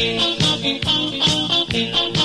Dengarkanlah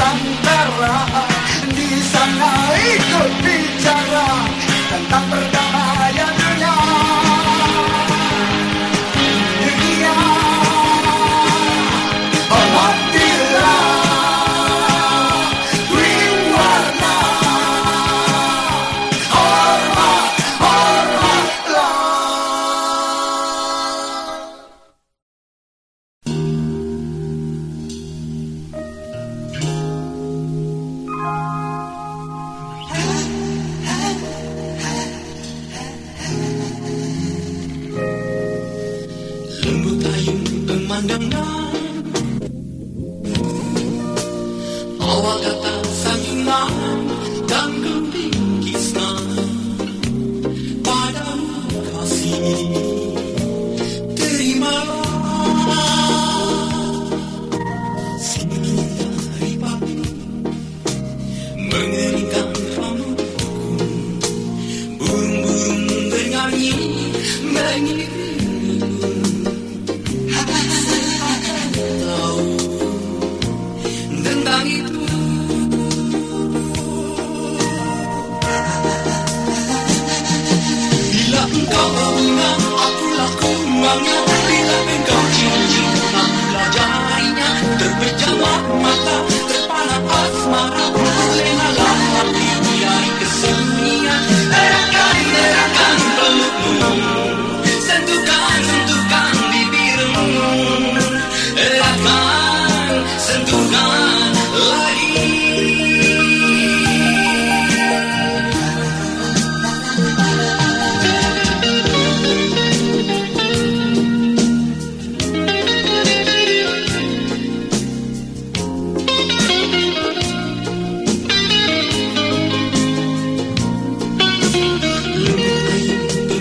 Nusantara Di sana ikut bicara Tentang perdamaian Podcast.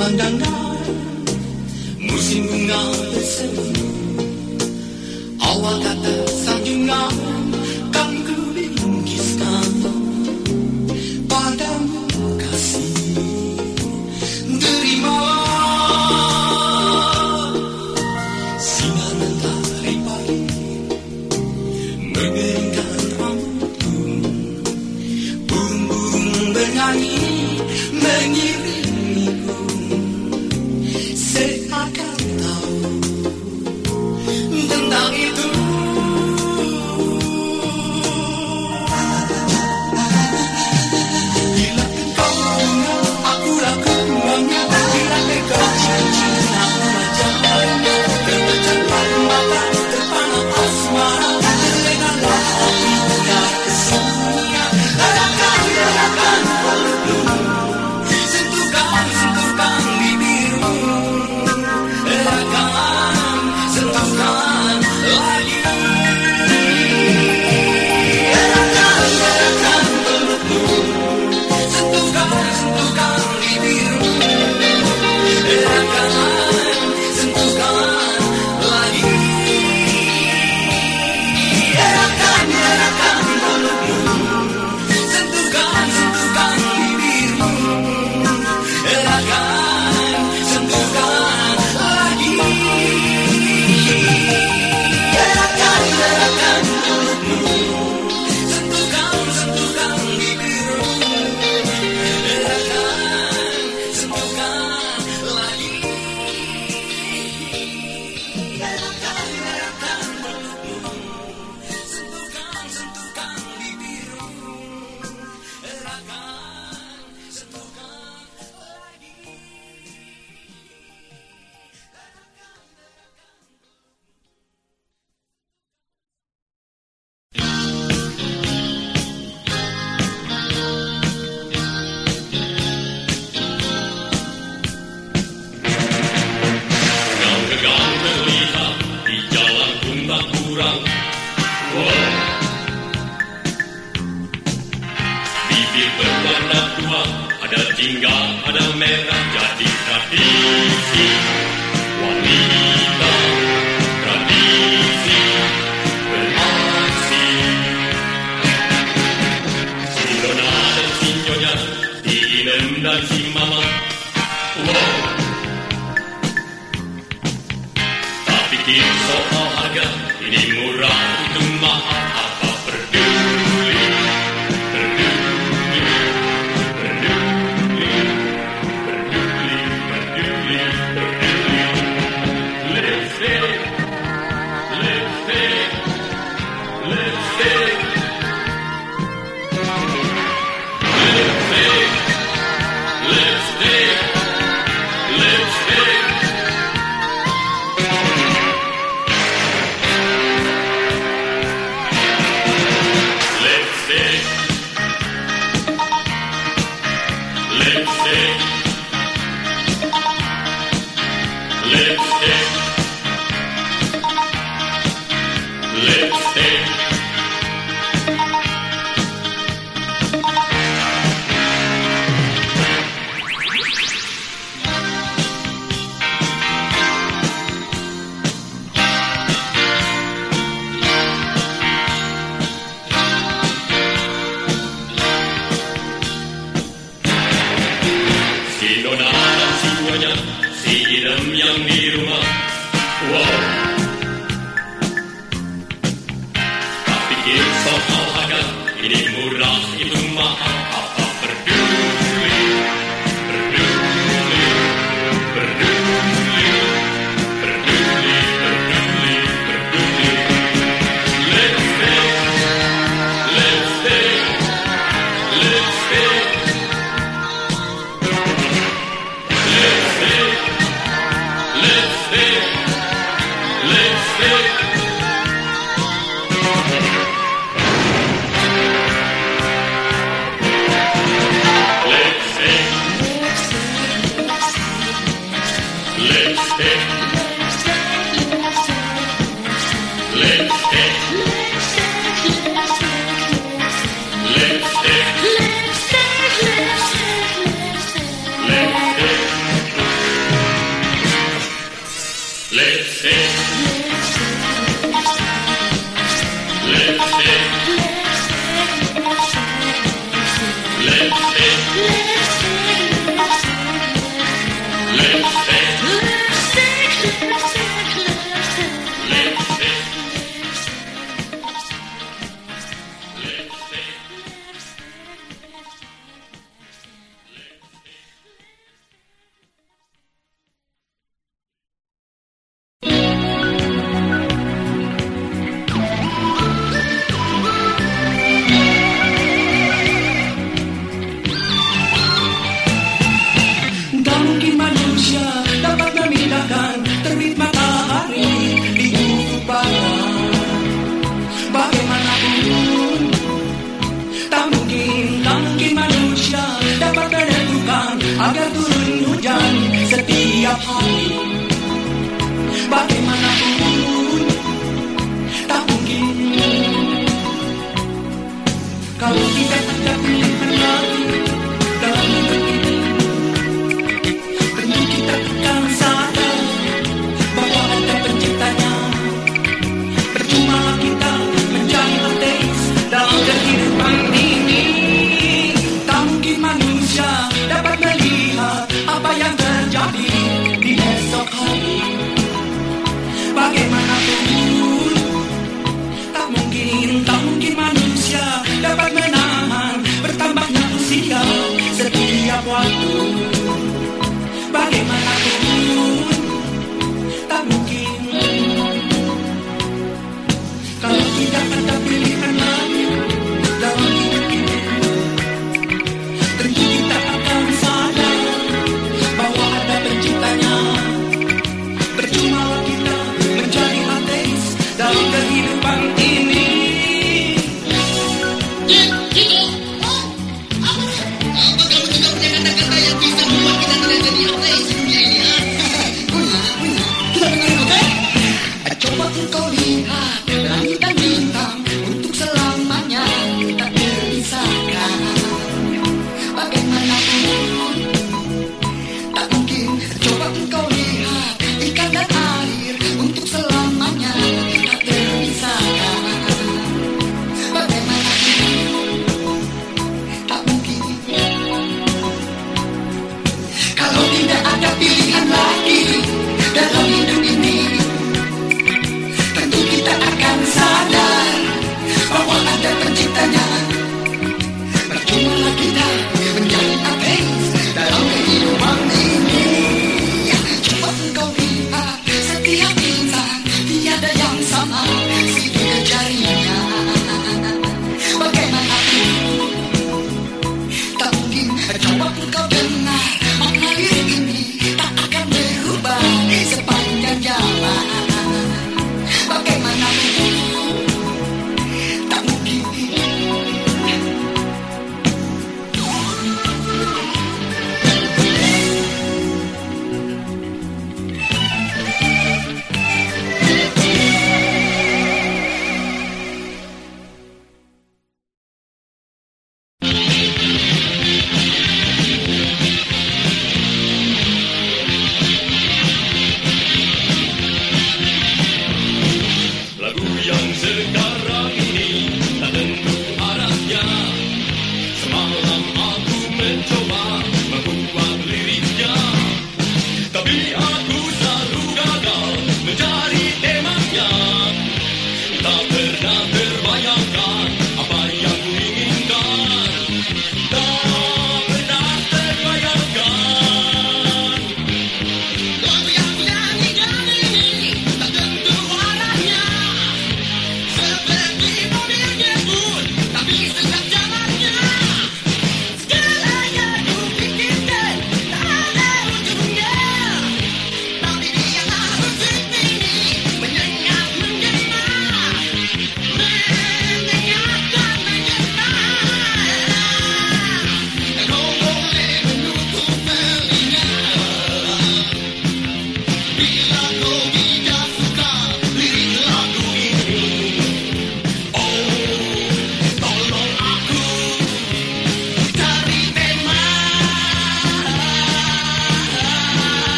memandangkan musim bunga bersemu awal kata sanjungan